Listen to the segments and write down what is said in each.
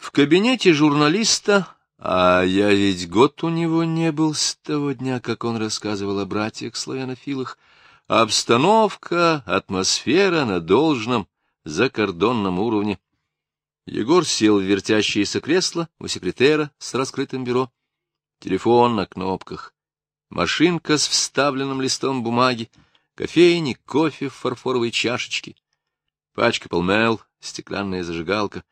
В кабинете журналиста, а я ведь год у него не был с того дня, как он рассказывал о братьях-славянофилах, обстановка, атмосфера на должном закордонном уровне. Егор сел в вертящееся кресло у секретера с раскрытым бюро. Телефон на кнопках, машинка с вставленным листом бумаги, кофейник, кофе в фарфоровой чашечке, пачка полмел, стеклянная зажигалка.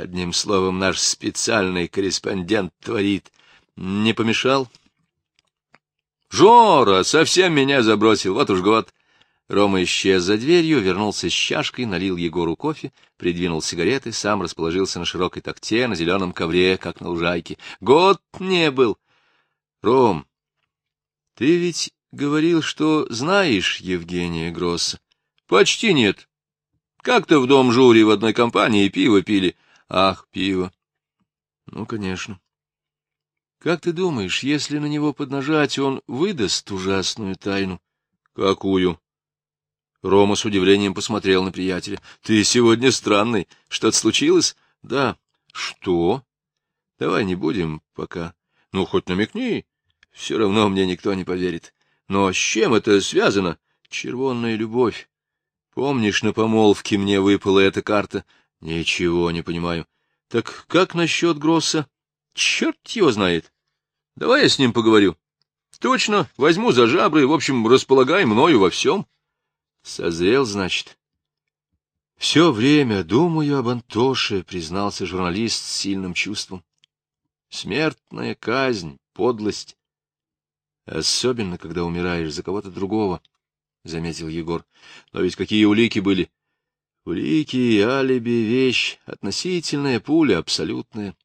Одним словом, наш специальный корреспондент творит. Не помешал? Жора совсем меня забросил, вот уж год. Рома исчез за дверью, вернулся с чашкой, налил Егору кофе, придвинул сигареты, сам расположился на широкой такте, на зеленом ковре, как на лужайке. Год не был. Ром, ты ведь говорил, что знаешь Евгения Гросса. Почти нет. Как-то в дом Жури в одной компании пиво пили. Ах, пиво. Ну, конечно. Как ты думаешь, если на него поднажать, он выдаст ужасную тайну? Какую? Рома с удивлением посмотрел на приятеля. — Ты сегодня странный. Что-то случилось? — Да. — Что? — Давай не будем пока. — Ну, хоть намекни. Все равно мне никто не поверит. Но с чем это связано? Червонная любовь. Помнишь, на помолвке мне выпала эта карта? Ничего не понимаю. Так как насчет Гросса? Черт его знает. Давай я с ним поговорю. Точно, возьму за жабры, в общем, располагай мною во всем. — Созрел, значит. Все время думаю об Антоше, признался журналист с сильным чувством. Смертная казнь, подлость. Особенно, когда умираешь за кого-то другого, — заметил Егор. Но ведь какие улики были? Улики, алиби, вещь, относительная пуля, абсолютная.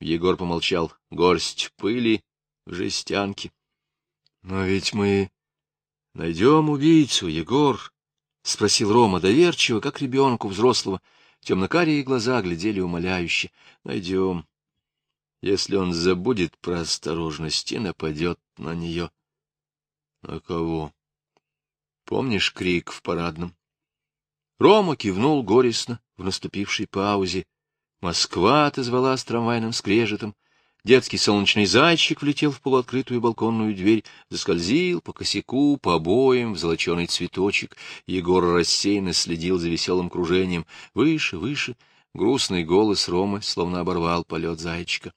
Егор помолчал. Горсть пыли в жестянке. Но ведь мы найдем убийцу, Егор. — спросил Рома доверчиво, как ребенку взрослого. Темнокарие глаза глядели умоляюще. — Найдем. Если он забудет про осторожность и нападет на нее. — На кого? Помнишь крик в парадном? Рома кивнул горестно в наступившей паузе. Москва отозвала с трамвайным скрежетом. Детский солнечный зайчик влетел в полуоткрытую балконную дверь, заскользил по косяку, по обоям, в золоченый цветочек. Егор рассеянно следил за веселым кружением. Выше, выше, грустный голос Ромы словно оборвал полет зайчика.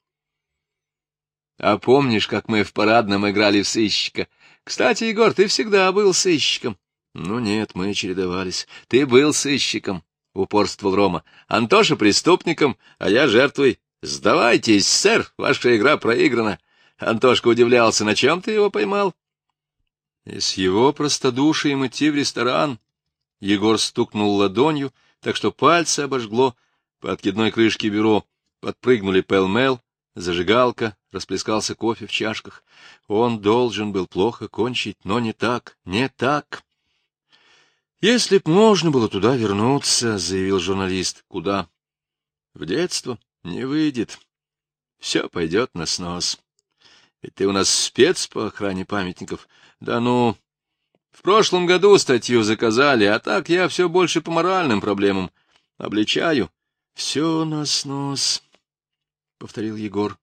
— А помнишь, как мы в парадном играли в сыщика? Кстати, Егор, ты всегда был сыщиком. — Ну нет, мы чередовались. Ты был сыщиком, — упорствовал Рома. — Антоша преступником, а я жертвой. — Сдавайтесь, сэр, ваша игра проиграна. Антошка удивлялся, на чем ты его поймал? И с его простодушием идти в ресторан. Егор стукнул ладонью, так что пальцы обожгло по откидной крышке бюро. Подпрыгнули пэл-мэл, зажигалка, расплескался кофе в чашках. Он должен был плохо кончить, но не так, не так. «Если б можно было туда вернуться», — заявил журналист. «Куда?» «В детство». Не выйдет. Все пойдет на снос. Ведь ты у нас спец по охране памятников. Да ну... В прошлом году статью заказали, а так я все больше по моральным проблемам. Обличаю. Все на снос, — повторил Егор.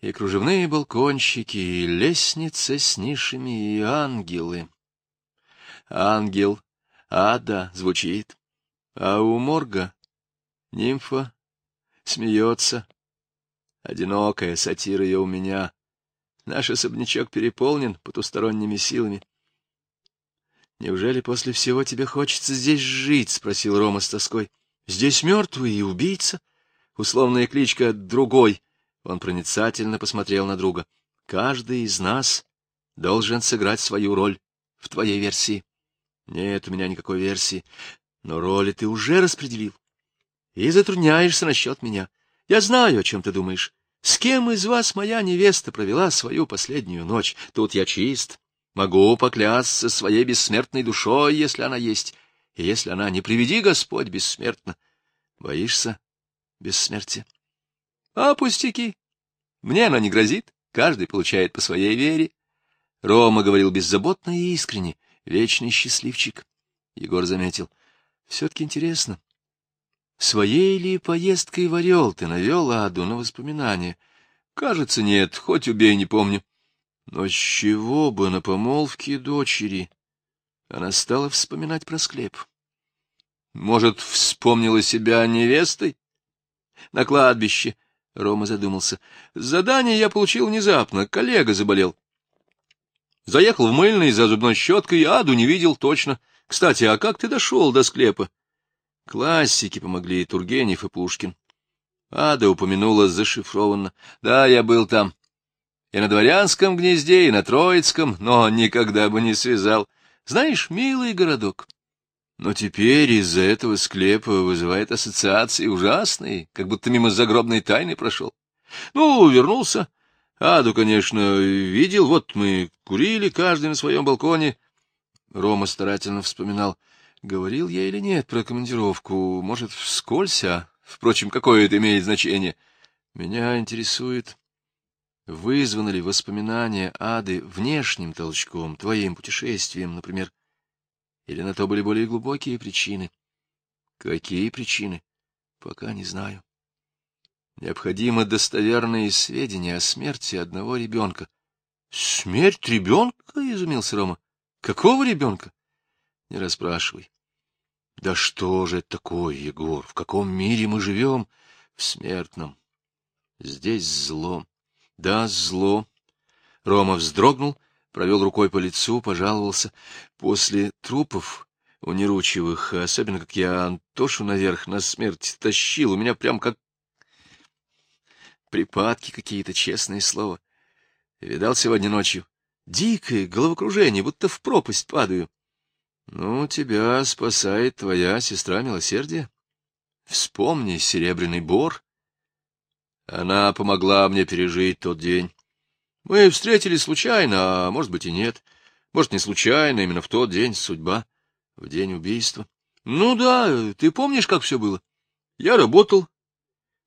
И кружевные балкончики, и лестница с нишами, и ангелы. Ангел, ада, звучит. А у морга нимфа смеется. Одинокая сатира ее у меня. Наш особнячок переполнен потусторонними силами. — Неужели после всего тебе хочется здесь жить? — спросил Рома с тоской. — Здесь мертвый и убийца. Условная кличка «другой». Он проницательно посмотрел на друга. — Каждый из нас должен сыграть свою роль в твоей версии. Нет у меня никакой версии, но роли ты уже распределил и затрудняешься насчет меня. Я знаю, о чем ты думаешь. С кем из вас моя невеста провела свою последнюю ночь? Тут я чист. Могу поклясться своей бессмертной душой, если она есть. И если она, не приведи Господь, бессмертна. Боишься бессмертия? А пустяки. Мне она не грозит. Каждый получает по своей вере. Рома говорил беззаботно и искренне. Вечный счастливчик. Егор заметил. Все-таки интересно. Своей ли поездкой в Орел ты навел Аду на воспоминания? Кажется, нет, хоть убей, не помню. Но с чего бы на помолвке дочери? Она стала вспоминать про склеп. Может, вспомнила себя невестой? На кладбище. Рома задумался. Задание я получил внезапно, коллега заболел. Заехал в мыльный за зубной щеткой, Аду не видел точно. Кстати, а как ты дошел до склепа? Классики помогли и Тургенев, и Пушкин. Ада упомянула зашифрованно. Да, я был там. И на дворянском гнезде, и на Троицком, но никогда бы не связал. Знаешь, милый городок. Но теперь из-за этого склепа вызывает ассоциации ужасные, как будто мимо загробной тайны прошел. Ну, вернулся. Аду, конечно, видел. Вот мы курили, каждый на своем балконе. Рома старательно вспоминал. Говорил я или нет про командировку? Может, вскользь, а? Впрочем, какое это имеет значение? Меня интересует, вызваны ли воспоминания ады внешним толчком, твоим путешествием, например? Или на то были более глубокие причины? Какие причины? Пока не знаю. Необходимо достоверные сведения о смерти одного ребенка. — Смерть ребенка? — изумился Рома. — Какого ребенка? — Не расспрашивай. Да что же это такое, Егор? В каком мире мы живем? В смертном. Здесь зло. Да, зло. Рома вздрогнул, провел рукой по лицу, пожаловался. После трупов у Неручевых, особенно как я Антошу наверх на смерть тащил, у меня прям как припадки какие-то, честное слово. Видал сегодня ночью? Дикое головокружение, будто в пропасть падаю. Ну, тебя спасает твоя сестра милосердия. Вспомни серебряный бор. Она помогла мне пережить тот день. Мы встретились случайно, а может быть и нет. Может, не случайно, именно в тот день судьба, в день убийства. Ну да, ты помнишь, как все было? Я работал.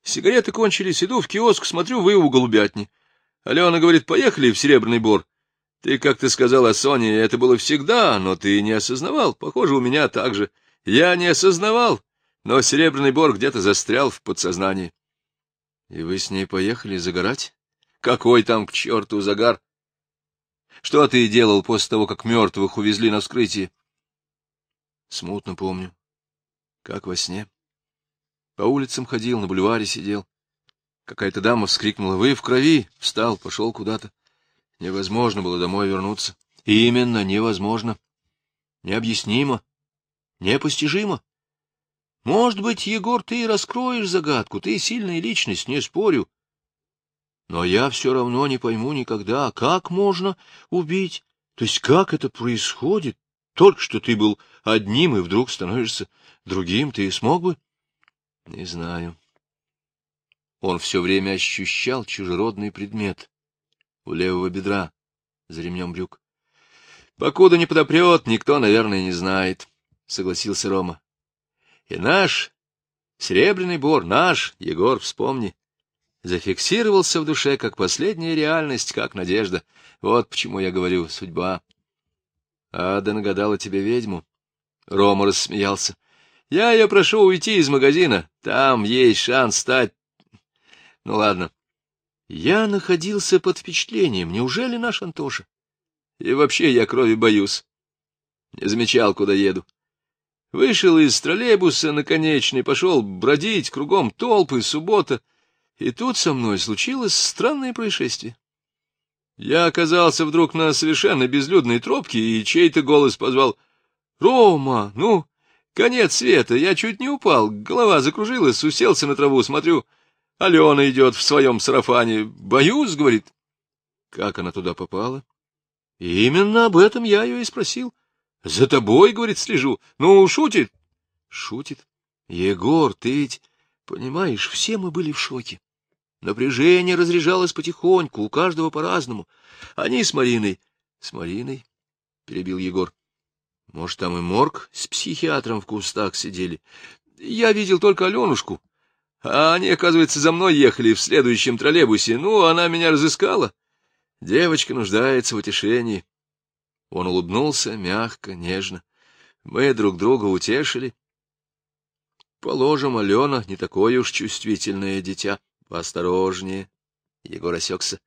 Сигареты кончились, иду в киоск, смотрю выву голубятни. Алена говорит, поехали в Серебряный Бор. Ты как-то сказал о Соне, это было всегда, но ты не осознавал. Похоже, у меня так же. Я не осознавал, но Серебряный Бор где-то застрял в подсознании. И вы с ней поехали загорать? Какой там к черту загар? Что ты делал после того, как мертвых увезли на вскрытие? Смутно помню. Как во сне. По улицам ходил, на бульваре сидел. Какая-то дама вскрикнула. Вы в крови. Встал, пошел куда-то. Невозможно было домой вернуться. И именно невозможно. Необъяснимо. Непостижимо. Может быть, Егор, ты раскроешь загадку, ты сильная личность, не спорю. Но я все равно не пойму никогда, как можно убить, то есть как это происходит. Только что ты был одним и вдруг становишься другим, ты смог бы? Не знаю. Он все время ощущал чужеродный предмет у левого бедра, за ремнем брюк. — Покуда не подопрет, никто, наверное, не знает, — согласился Рома. — И наш серебряный бор, наш, Егор, вспомни, зафиксировался в душе как последняя реальность, как надежда. Вот почему я говорю «судьба». Ада нагадала тебе ведьму. Рома рассмеялся. Я ее прошу уйти из магазина. Там есть шанс стать... Ну, ладно. Я находился под впечатлением. Неужели наш Антоша? И вообще я крови боюсь. Не замечал, куда еду. Вышел из троллейбуса на конечный, пошел бродить, кругом толпы, суббота. И тут со мной случилось странное происшествие. Я оказался вдруг на совершенно безлюдной тропке, и чей-то голос позвал «Рома, ну, конец света!» Я чуть не упал, голова закружилась, уселся на траву, смотрю — Алена идет в своем сарафане. Боюсь, — говорит. Как она туда попала? Именно об этом я ее и спросил. За тобой, — говорит, — слежу. Ну, шутит. Шутит. Егор, ты ведь, понимаешь, все мы были в шоке. Напряжение разряжалось потихоньку, у каждого по-разному. Они с Мариной... С Мариной? — перебил Егор. Может, там и морг с психиатром в кустах сидели. Я видел только Аленушку. А они, оказывается, за мной ехали в следующем троллейбусе. Ну, она меня разыскала. Девочка нуждается в утешении. Он улыбнулся мягко, нежно. Мы друг друга утешили. Положим, Алена не такое уж чувствительное дитя. Осторожнее. Егор осекся.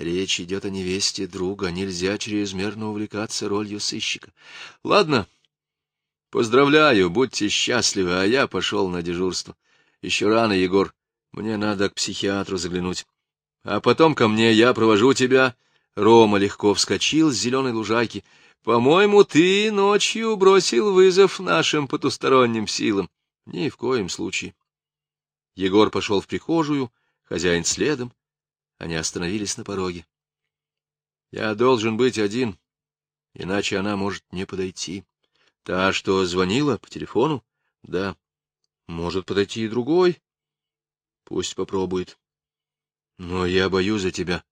Речь идет о невесте друга, нельзя чрезмерно увлекаться ролью сыщика. Ладно, поздравляю, будьте счастливы, а я пошел на дежурство. Еще рано, Егор, мне надо к психиатру заглянуть. А потом ко мне, я провожу тебя. Рома легко вскочил с зеленой лужайки. По-моему, ты ночью бросил вызов нашим потусторонним силам. Ни в коем случае. Егор пошел в прихожую, хозяин следом. Они остановились на пороге. Я должен быть один, иначе она может не подойти. Та, что звонила по телефону? Да. Может подойти и другой. Пусть попробует. Но я боюсь за тебя.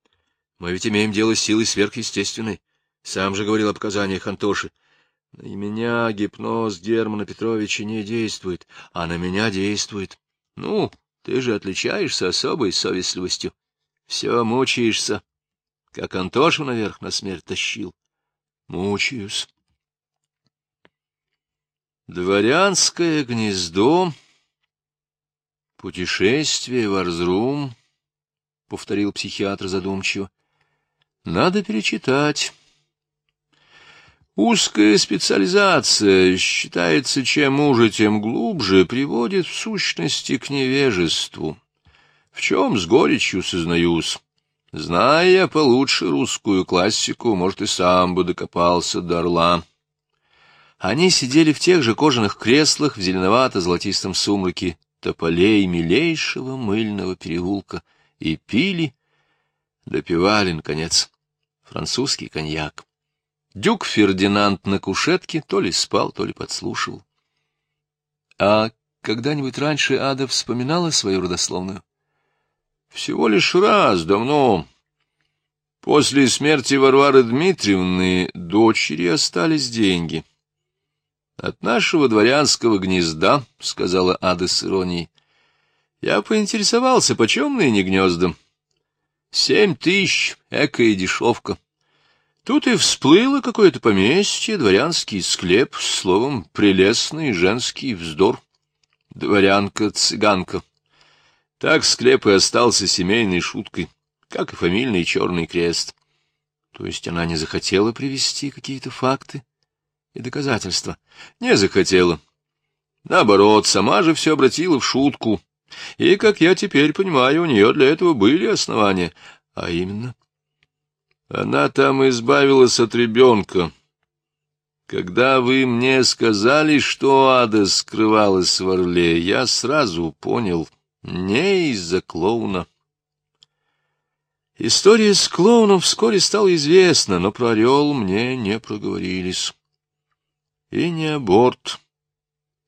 Мы ведь имеем дело с силой сверхъестественной. Сам же говорил о показаниях Антоши. На меня гипноз Германа Петровича не действует, а на меня действует. Ну, ты же отличаешься особой совестливостью. Все мучаешься, как Антошу наверх на смерть тащил. Мучаюсь. Дворянское гнездо, путешествие в Арзрум, — повторил психиатр задумчиво. — Надо перечитать. Узкая специализация, считается, чем уже, тем глубже, приводит в сущности к невежеству. В чем с горечью сознаюсь. Зная получше русскую классику, может, и сам бы докопался до орла. Они сидели в тех же кожаных креслах в зеленовато-золотистом сумраке тополей милейшего мыльного переулка и пили, допивали, наконец, французский коньяк. Дюк Фердинанд на кушетке то ли спал, то ли подслушивал. А когда-нибудь раньше Ада вспоминала свою родословную? Всего лишь раз, давно. После смерти Варвары Дмитриевны дочери остались деньги. От нашего дворянского гнезда, — сказала Ада с иронией, — я поинтересовался, почем ныне гнездом. Семь тысяч, экая дешевка. Тут и всплыло какое-то поместье, дворянский склеп, словом, прелестный женский вздор. Дворянка-цыганка. Так склеп и остался семейной шуткой, как и фамильный черный крест. То есть она не захотела привести какие-то факты и доказательства? Не захотела. Наоборот, сама же все обратила в шутку. И, как я теперь понимаю, у нее для этого были основания. А именно, она там избавилась от ребенка. Когда вы мне сказали, что Ада скрывалась в Орле, я сразу понял, не из-за клоуна. История с клоуном вскоре стала известна, но про орел мне не проговорились. И не аборт.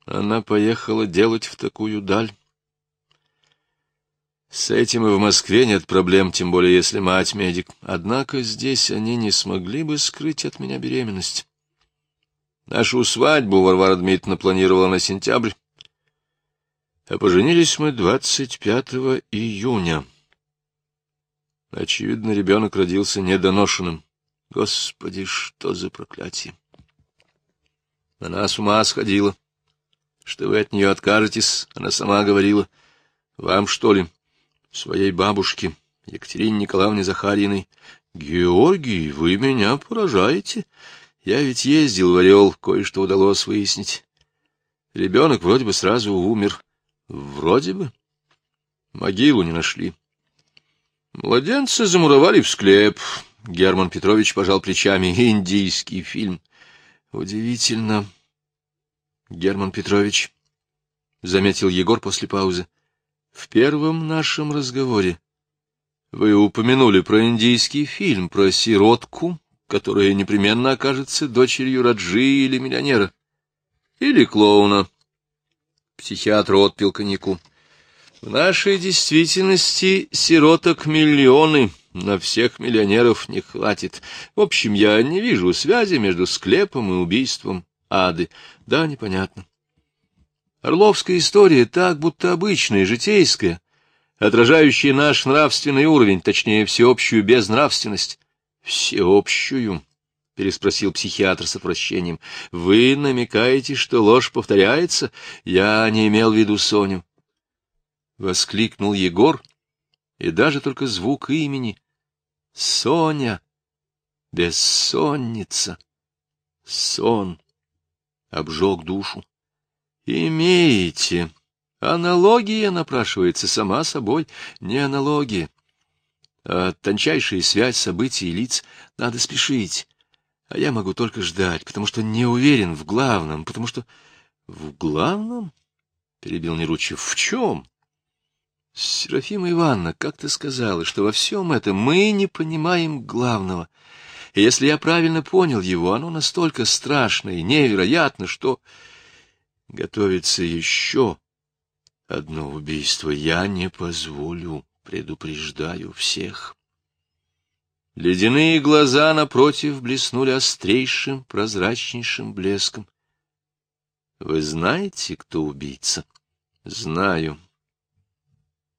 Она поехала делать в такую даль. С этим и в Москве нет проблем, тем более если мать медик. Однако здесь они не смогли бы скрыть от меня беременность. Нашу свадьбу Варвара Дмитриевна планировала на сентябрь, а поженились мы 25 июня. Очевидно, ребенок родился недоношенным. Господи, что за проклятие! Она с ума сходила. Что вы от нее откажетесь, она сама говорила. Вам, что ли? своей бабушке, Екатерине Николаевне Захарьиной. «Георгий, вы меня поражаете. Я ведь ездил в Орел, кое-что удалось выяснить. Ребенок вроде бы сразу умер. Вроде бы. Могилу не нашли. Младенца замуровали в склеп. Герман Петрович пожал плечами. Индийский фильм. Удивительно. Герман Петрович, — заметил Егор после паузы. В первом нашем разговоре вы упомянули про индийский фильм, про сиротку, которая непременно окажется дочерью Раджи или миллионера. Или клоуна. Психиатр отпил коньяку. В нашей действительности сироток миллионы, на всех миллионеров не хватит. В общем, я не вижу связи между склепом и убийством Ады. Да, непонятно. Орловская история так, будто обычная, житейская, отражающая наш нравственный уровень, точнее, всеобщую безнравственность. Всеобщую, — переспросил психиатр с отвращением. — Вы намекаете, что ложь повторяется? Я не имел в виду Соню. Воскликнул Егор, и даже только звук имени. Соня, бессонница, сон, обжег душу. Имеете. Аналогия напрашивается сама собой, не аналогия. А тончайшая связь событий и лиц надо спешить. А я могу только ждать, потому что не уверен в главном, потому что... — В главном? — перебил Неручев. — В чем? — Серафима Ивановна как-то сказала, что во всем этом мы не понимаем главного. И если я правильно понял его, оно настолько страшно и невероятно, что... Готовится еще одно убийство. Я не позволю, предупреждаю всех. Ледяные глаза напротив блеснули острейшим, прозрачнейшим блеском. Вы знаете, кто убийца? Знаю.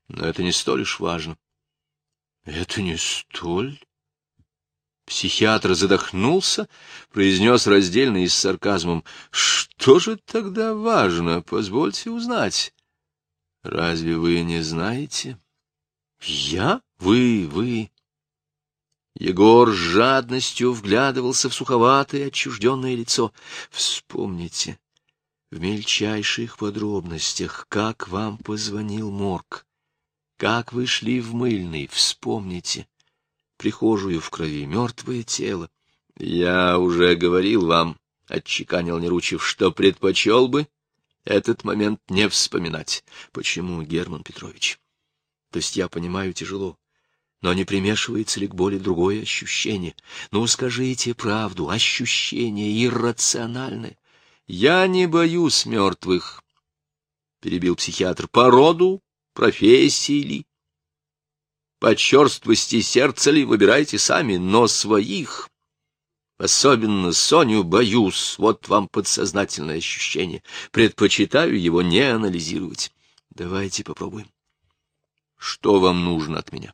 Но это не столь уж важно. Это не столь? Психиатр задохнулся, произнес раздельно и с сарказмом. Что же тогда важно? Позвольте узнать. Разве вы не знаете? Я? Вы, вы. Егор с жадностью вглядывался в суховатое отчужденное лицо. Вспомните в мельчайших подробностях, как вам позвонил морг, как вы шли в мыльный, вспомните. Прихожую в крови, мертвое тело. Я уже говорил вам, — отчеканил Неручев, — что предпочел бы этот момент не вспоминать. Почему, Герман Петрович? То есть я понимаю тяжело. Но не примешивается ли к боли другое ощущение? Ну, скажите правду, ощущение иррациональное. Я не боюсь мертвых, — перебил психиатр, — по роду, профессии ли, по черствости сердца ли, выбирайте сами, но своих, особенно Соню, боюсь, вот вам подсознательное ощущение, предпочитаю его не анализировать. Давайте попробуем. Что вам нужно от меня?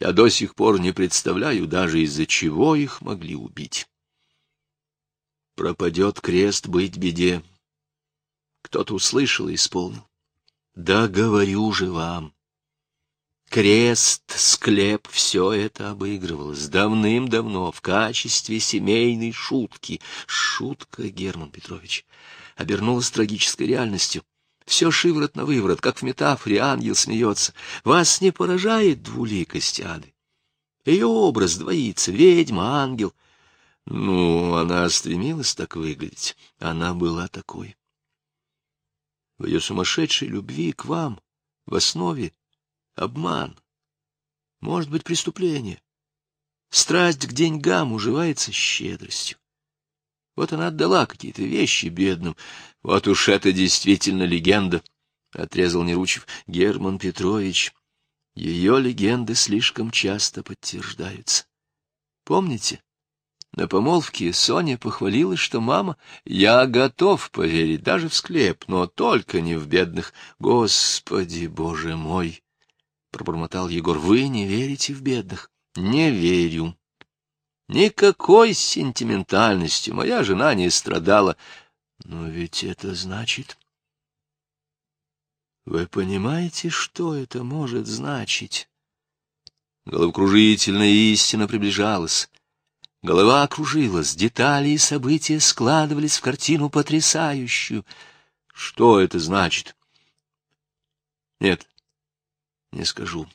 Я до сих пор не представляю даже, из-за чего их могли убить. Пропадет крест быть беде. Кто-то услышал и исполнил. Да говорю же вам. Крест, склеп — все это обыгрывалось давным-давно в качестве семейной шутки. Шутка, Герман Петрович, обернулась трагической реальностью. Все шиворот на выворот, как в метафоре ангел смеется. Вас не поражает двуликость ады? Ее образ двоится, ведьма, ангел. Ну, она стремилась так выглядеть. Она была такой. В ее сумасшедшей любви к вам, в основе, обман. Может быть, преступление. Страсть к деньгам уживается щедростью. Вот она отдала какие-то вещи бедным. Вот уж это действительно легенда, — отрезал Неручев. Герман Петрович, ее легенды слишком часто подтверждаются. Помните? На помолвке Соня похвалилась, что мама, я готов поверить даже в склеп, но только не в бедных. Господи, боже мой! — пробормотал Егор. — Вы не верите в бедных? — Не верю, Никакой сентиментальности моя жена не страдала. Но ведь это значит... Вы понимаете, что это может значить? Головокружительная истина приближалась. Голова окружилась, детали и события складывались в картину потрясающую. Что это значит? Нет, не скажу,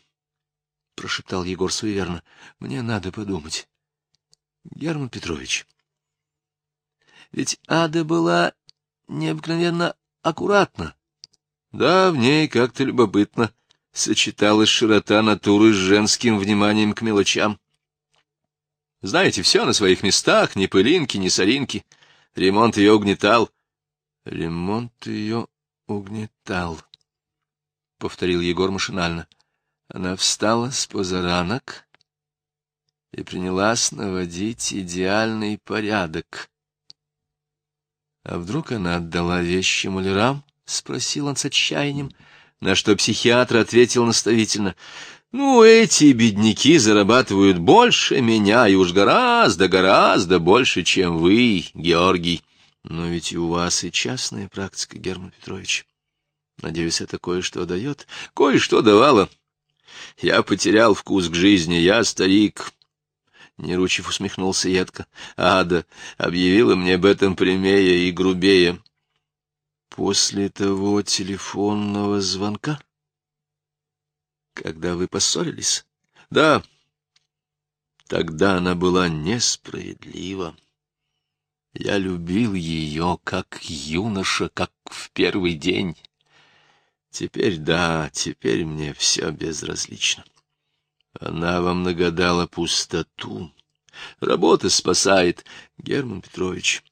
— прошептал Егор суеверно. Мне надо подумать. Герман Петрович, ведь ада была необыкновенно аккуратна. Да, в ней как-то любопытно сочеталась широта натуры с женским вниманием к мелочам. Знаете, все на своих местах, ни пылинки, ни соринки. Ремонт ее угнетал. Ремонт ее угнетал, — повторил Егор машинально. Она встала с позаранок, и принялась наводить идеальный порядок. — А вдруг она отдала вещи малярам? — спросил он с отчаянием, на что психиатр ответил наставительно. — Ну, эти бедняки зарабатывают больше меня, и уж гораздо, гораздо больше, чем вы, Георгий. Но ведь и у вас и частная практика, Герман Петрович. Надеюсь, это кое-что дает? Кое-что давало. Я потерял вкус к жизни, я старик. Неручев усмехнулся едко. Ада объявила мне об этом прямее и грубее. После того телефонного звонка? Когда вы поссорились? Да. Тогда она была несправедлива. Я любил ее, как юноша, как в первый день. Теперь да, теперь мне все безразлично. Она вам нагадала пустоту. Работа спасает. Герман Петрович,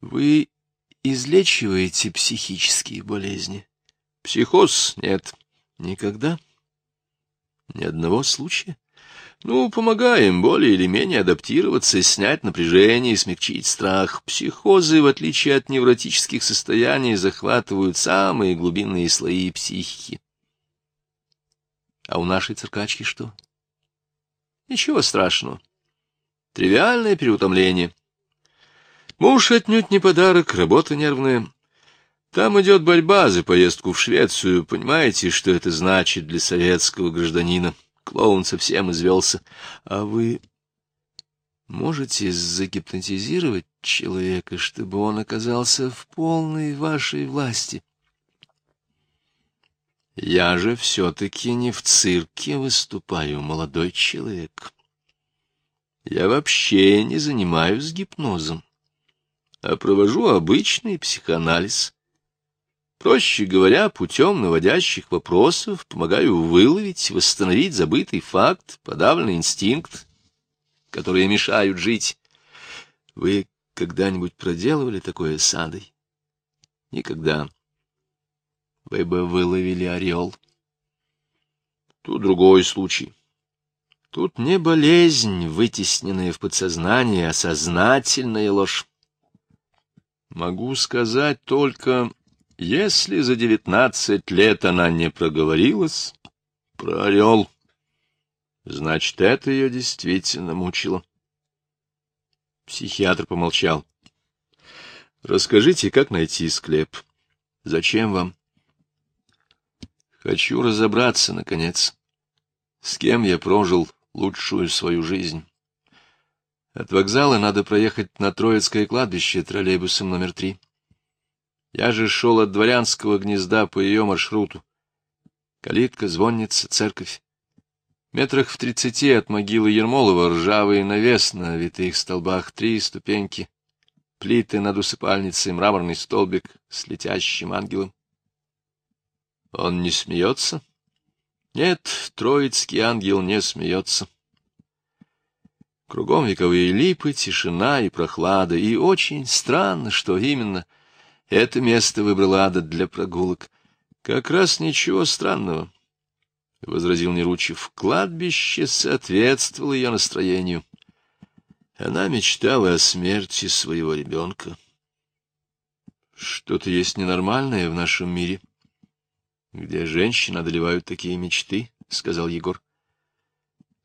вы излечиваете психические болезни? Психоз нет. Никогда? Ни одного случая? Ну, помогаем более или менее адаптироваться, снять напряжение смягчить страх. Психозы, в отличие от невротических состояний, захватывают самые глубинные слои психики. А у нашей циркачки что? Ничего страшного. Тривиальное переутомление. Муж отнюдь не подарок, работа нервная. Там идет борьба за поездку в Швецию. Понимаете, что это значит для советского гражданина? Клоун совсем извелся. А вы можете загипнотизировать человека, чтобы он оказался в полной вашей власти? Я же все-таки не в цирке выступаю, молодой человек. Я вообще не занимаюсь гипнозом, а провожу обычный психоанализ. Проще говоря, путем наводящих вопросов помогаю выловить, восстановить забытый факт, подавленный инстинкт, которые мешают жить. Вы когда-нибудь проделывали такое с Адой? Никогда. Вы бы выловили орел. Тут другой случай. Тут не болезнь, вытесненная в подсознание, а сознательная ложь. Могу сказать только если за девятнадцать лет она не проговорилась про орел, значит, это ее действительно мучило. Психиатр помолчал. — Расскажите, как найти склеп? Зачем вам? — Хочу разобраться, наконец, с кем я прожил лучшую свою жизнь. От вокзала надо проехать на Троицкое кладбище троллейбусом номер три. Я же шел от дворянского гнезда по ее маршруту. Калитка, звонница, церковь. Метрах в тридцати от могилы Ермолова ржавый навес на витых столбах, три ступеньки, плиты над усыпальницей, мраморный столбик с летящим ангелом. Он не смеется? Нет, троицкий ангел не смеется. Кругом вековые липы, тишина и прохлада, и очень странно, что именно — это место выбрала Ада для прогулок. Как раз ничего странного, — возразил Неручев. Кладбище соответствовало ее настроению. Она мечтала о смерти своего ребенка. Что-то есть ненормальное в нашем мире, где женщины одолевают такие мечты, — сказал Егор.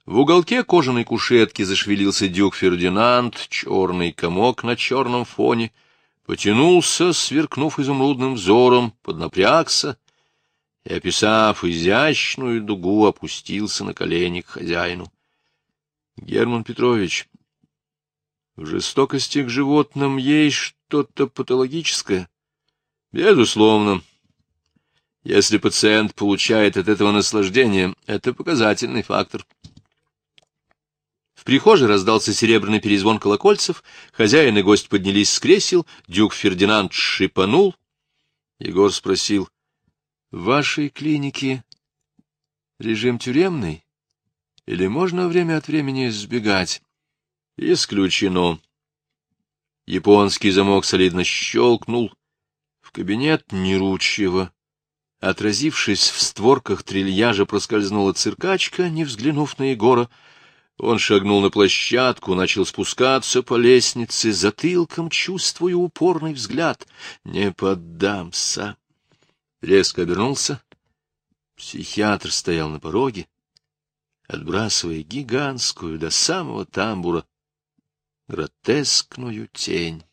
В уголке кожаной кушетки зашевелился дюк Фердинанд, черный комок на черном фоне — потянулся, сверкнув изумрудным взором, поднапрягся и, описав изящную дугу, опустился на колени к хозяину. — Герман Петрович, в жестокости к животным есть что-то патологическое? — Безусловно. Если пациент получает от этого наслаждение, это показательный фактор прихожей раздался серебряный перезвон колокольцев, хозяин и гость поднялись с кресел, дюк Фердинанд шипанул. Егор спросил, — В вашей клинике режим тюремный? Или можно время от времени сбегать? — Исключено. Японский замок солидно щелкнул. В кабинет Неручьего, отразившись в створках трильяжа, проскользнула циркачка, не взглянув на Егора, — он шагнул на площадку, начал спускаться по лестнице, затылком чувствуя упорный взгляд. «Не поддамся!» Резко обернулся. Психиатр стоял на пороге, отбрасывая гигантскую до самого тамбура гротескную тень.